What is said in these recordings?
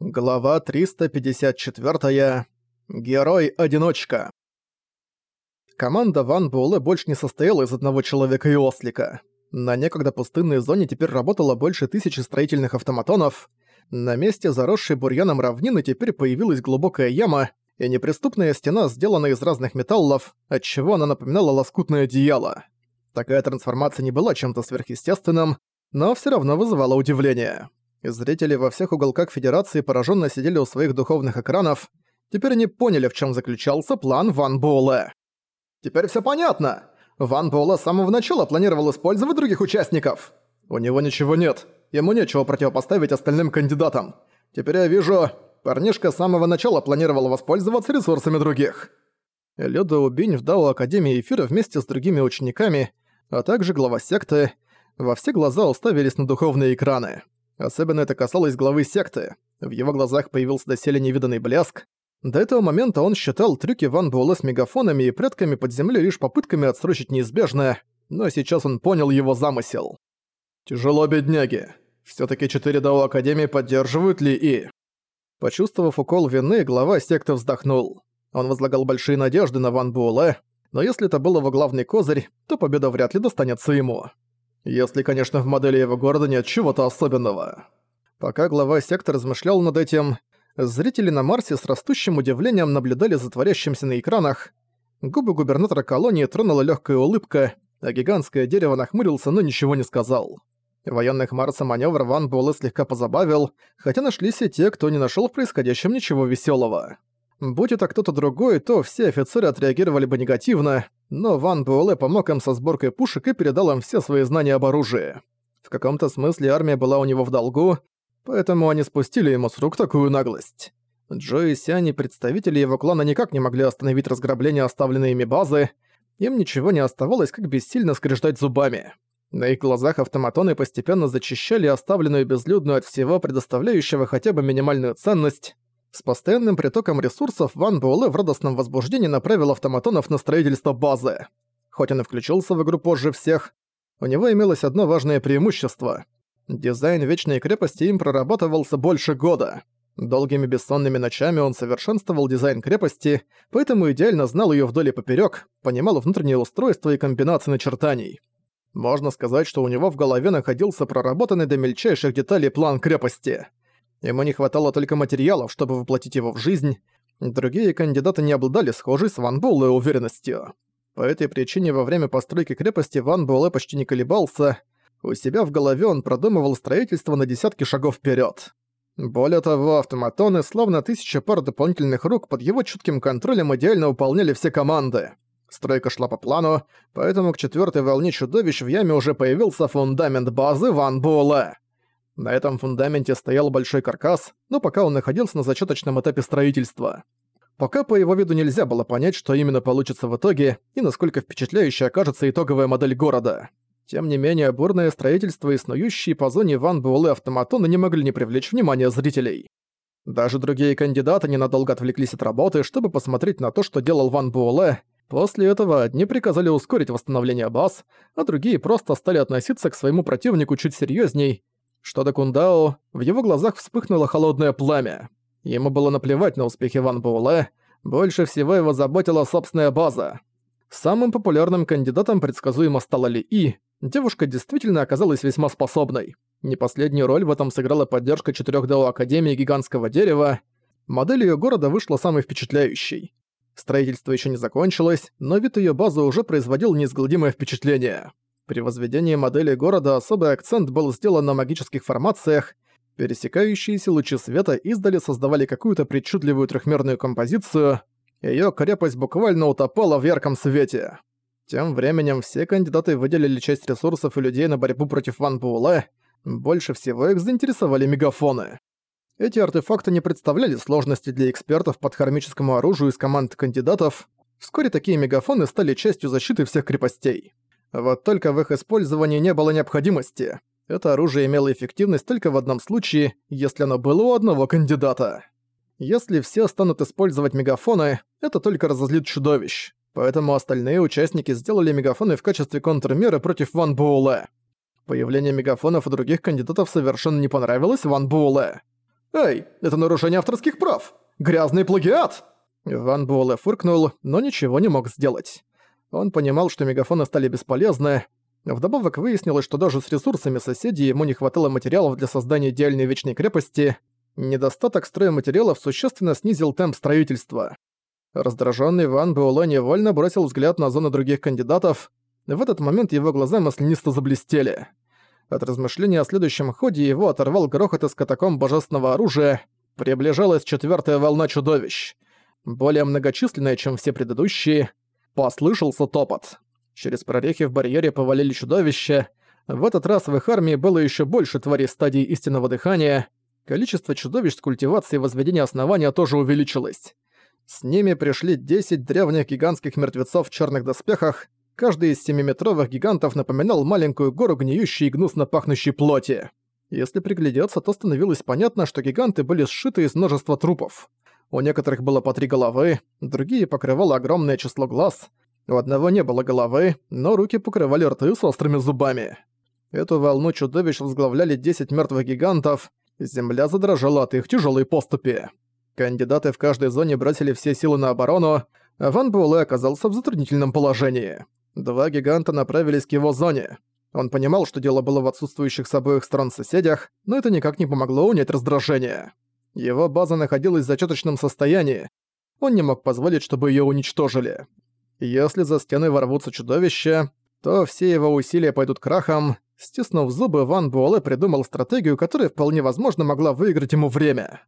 Глава 354. Герой-одиночка. Команда Ван Буэлэ больше не состояла из одного человека и ослика. На некогда пустынной зоне теперь работало больше тысячи строительных автоматонов. На месте заросшей бурьяном равнины теперь появилась глубокая яма и неприступная стена, сделанная из разных металлов, отчего она напоминала лоскутное одеяло. Такая трансформация не была чем-то сверхъестественным, но все равно вызывала удивление. Зрители во всех уголках Федерации пораженно сидели у своих духовных экранов. Теперь они поняли, в чем заключался план Ван Буэлэ. «Теперь все понятно! Ван Буэлэ с самого начала планировал использовать других участников!» «У него ничего нет. Ему нечего противопоставить остальным кандидатам. Теперь я вижу, парнишка с самого начала планировал воспользоваться ресурсами других». Люда Убинь в Дао Академии Эфира вместе с другими учениками, а также глава секты, во все глаза уставились на духовные экраны. Особенно это касалось главы секты. В его глазах появился доселе невиданный блеск. До этого момента он считал трюки Ван Буэлэ с мегафонами и предками под землей лишь попытками отсрочить неизбежное, но сейчас он понял его замысел. «Тяжело, бедняги. Всё-таки четыре Дао Академии поддерживают Ли И». Почувствовав укол вины, глава секты вздохнул. Он возлагал большие надежды на Ван Буэлэ, но если это был его главный козырь, то победа вряд ли достанется ему. Если, конечно, в модели его города нет чего-то особенного. Пока глава сектора размышлял над этим, зрители на Марсе с растущим удивлением наблюдали за творящимся на экранах. Губы губернатора колонии тронула легкая улыбка, а гигантское дерево нахмурился, но ничего не сказал. Военных Марса маневр Ван Буэлэ слегка позабавил, хотя нашлись и те, кто не нашел в происходящем ничего веселого. Будь это кто-то другой, то все офицеры отреагировали бы негативно, но Ван Буэлэ помог им со сборкой пушек и передал им все свои знания об оружии. В каком-то смысле армия была у него в долгу, поэтому они спустили ему с рук такую наглость. Джо и Сяни, представители его клана, никак не могли остановить разграбление оставленной ими базы, им ничего не оставалось, как бессильно скрежетать зубами. На их глазах автоматоны постепенно зачищали оставленную безлюдную от всего предоставляющего хотя бы минимальную ценность, с постоянным притоком ресурсов Ван Буэлэ в радостном возбуждении направил автоматонов на строительство базы. Хоть он и включился в игру позже всех, у него имелось одно важное преимущество. Дизайн Вечной Крепости им прорабатывался больше года. Долгими бессонными ночами он совершенствовал дизайн крепости, поэтому идеально знал ее вдоль и поперёк, понимал внутреннее устройство и комбинации начертаний. Можно сказать, что у него в голове находился проработанный до мельчайших деталей план крепости. Ему не хватало только материалов, чтобы воплотить его в жизнь. Другие кандидаты не обладали схожей с Ван Буэлэ уверенностью. По этой причине во время постройки крепости Ван Буэлэ почти не колебался. У себя в голове он продумывал строительство на десятки шагов вперед. Более того, автоматоны, словно тысяча пар дополнительных рук, под его чутким контролем идеально выполняли все команды. Стройка шла по плану, поэтому к четвертой волне чудовищ в яме уже появился фундамент базы Ван Буэлэ. На этом фундаменте стоял большой каркас, но пока он находился на зачаточном этапе строительства. Пока по его виду нельзя было понять, что именно получится в итоге и насколько впечатляющей окажется итоговая модель города. Тем не менее, бурное строительство и снующие по зоне Ван Буэлэ автоматоны не могли не привлечь внимание зрителей. Даже другие кандидаты ненадолго отвлеклись от работы, чтобы посмотреть на то, что делал Ван Буэлэ. После этого одни приказали ускорить восстановление баз, а другие просто стали относиться к своему противнику чуть серьезней что до Кундао, в его глазах вспыхнуло холодное пламя. Ему было наплевать на успехи Ван Буэлэ, больше всего его заботила собственная база. Самым популярным кандидатом предсказуемо стала Ли И, девушка действительно оказалась весьма способной. Не последнюю роль в этом сыграла поддержка четырёх Дао Академии Гигантского Дерева. Модель её города вышла самой впечатляющей. Строительство ещё не закончилось, но вид её базы уже производил неизгладимое впечатление. При возведении модели города особый акцент был сделан на магических формациях, пересекающиеся лучи света издали создавали какую-то причудливую трехмерную композицию, её крепость буквально утопала в ярком свете. Тем временем все кандидаты выделили часть ресурсов и людей на борьбу против Ван Буэлэ, больше всего их заинтересовали мегафоны. Эти артефакты не представляли сложности для экспертов по хармическому оружию из команд кандидатов, вскоре такие мегафоны стали частью защиты всех крепостей. Вот только в их использовании не было необходимости. Это оружие имело эффективность только в одном случае, если оно было у одного кандидата. Если все станут использовать мегафоны, это только разозлит чудовищ. Поэтому остальные участники сделали мегафоны в качестве контрмеры против Ван Буэлэ. Появление мегафонов у других кандидатов совершенно не понравилось Ван Буэлэ. «Эй, это нарушение авторских прав! Грязный плагиат!» Ван Буэлэ фыркнул, но ничего не мог сделать. Он понимал, что мегафоны стали бесполезны. Вдобавок выяснилось, что даже с ресурсами соседей ему не хватало материалов для создания идеальной вечной крепости. Недостаток стройматериалов существенно снизил темп строительства. Раздраженный Ван Буэлэ невольно бросил взгляд на зоны других кандидатов. В этот момент его глаза маслянисто заблестели. От размышления о следующем ходе его оторвал грохот из катакомб божественного оружия. Приближалась четвертая волна чудовищ. Более многочисленная, чем все предыдущие. Послышался топот. Через прорехи в барьере повалили чудовища. В этот раз в их армии было еще больше тварей стадии истинного дыхания. Количество чудовищ с культивацией возведения основания тоже увеличилось. С ними пришли 10 древних гигантских мертвецов в черных доспехах, Каждый из семиметровых гигантов напоминал маленькую гору гниющей и гнусно пахнущей плоти. Если приглядеться, то становилось понятно, что гиганты были сшиты из множества трупов. У некоторых было по три головы, другие покрывало огромное число глаз. У одного не было головы, но руки покрывали рты с острыми зубами. Эту волну чудовищ возглавляли 10 мертвых гигантов, земля задрожала от их тяжелой поступи. Кандидаты в каждой зоне бросили все силы на оборону, а Ван Буэлэ оказался в затруднительном положении. Два гиганта направились к его зоне. Он понимал, что дело было в отсутствующих с обоих сторон соседях, но это никак не помогло унять раздражение. Его база находилась в зачаточном состоянии. Он не мог позволить, чтобы ее уничтожили. Если за стены ворвутся чудовища, то все его усилия пойдут крахом. Стиснув зубы, Ван Буэлэ придумал стратегию, которая вполне возможно могла выиграть ему время.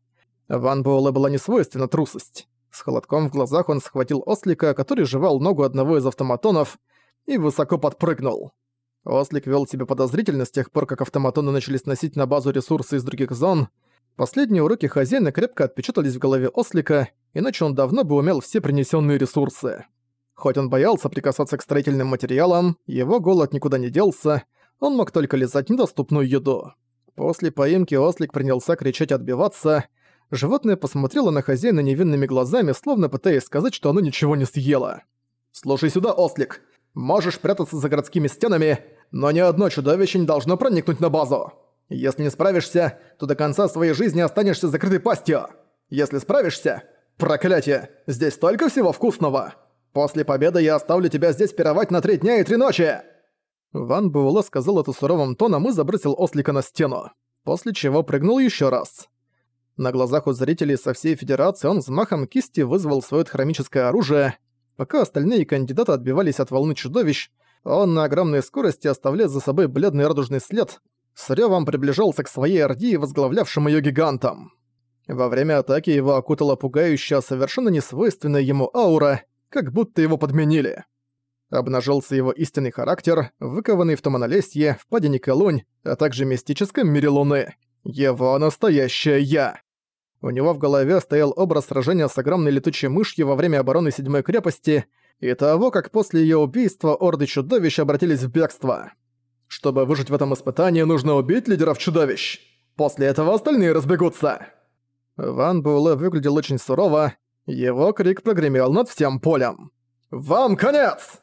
Ван Буэлэ была несвойственна трусость. С холодком в глазах он схватил ослика, который жевал ногу одного из автоматонов, и высоко подпрыгнул. Ослик вел себя подозрительно с тех пор, как автоматоны начали сносить на базу ресурсы из других зон. Последние уроки хозяина крепко отпечатались в голове Ослика, иначе он давно бы умел все принесенные ресурсы. Хоть он боялся прикасаться к строительным материалам, его голод никуда не делся, он мог только лизать недоступную еду. После поимки Ослик принялся кричать отбиваться. Животное посмотрело на хозяина невинными глазами, словно пытаясь сказать, что оно ничего не съело. «Слушай сюда, Ослик! Можешь прятаться за городскими стенами, но ни одно чудовище не должно проникнуть на базу. Если не справишься, то до конца своей жизни останешься закрытой пастью. Если справишься... Проклятие! Здесь столько всего вкусного! После победы я оставлю тебя здесь пировать на три дня и три ночи!» Ван Буэлэ сказал это суровым тоном и забросил ослика на стену, после чего прыгнул еще раз. На глазах у зрителей со всей Федерации он взмахом кисти вызвал свое хромическое оружие — Пока остальные кандидаты отбивались от волны чудовищ, он на огромной скорости, оставляя за собой бледный радужный след, с рёвом приближался к своей орде и возглавлявшим её гигантам. Во время атаки его окутала пугающая, совершенно несвойственная ему аура, как будто его подменили. Обнажился его истинный характер, выкованный в Туманолесье, в Падине Колунь, а также мистическом мире Луны. Его настоящее «Я». У него в голове стоял образ сражения с огромной летучей мышью во время обороны Седьмой крепости и того, как после её убийства орды чудовищ обратились в бегство. Чтобы выжить в этом испытании, нужно убить лидеров чудовищ. После этого остальные разбегутся. Ван Буэлэ выглядел очень сурово, его крик прогремел над всем полем. «Вам конец!»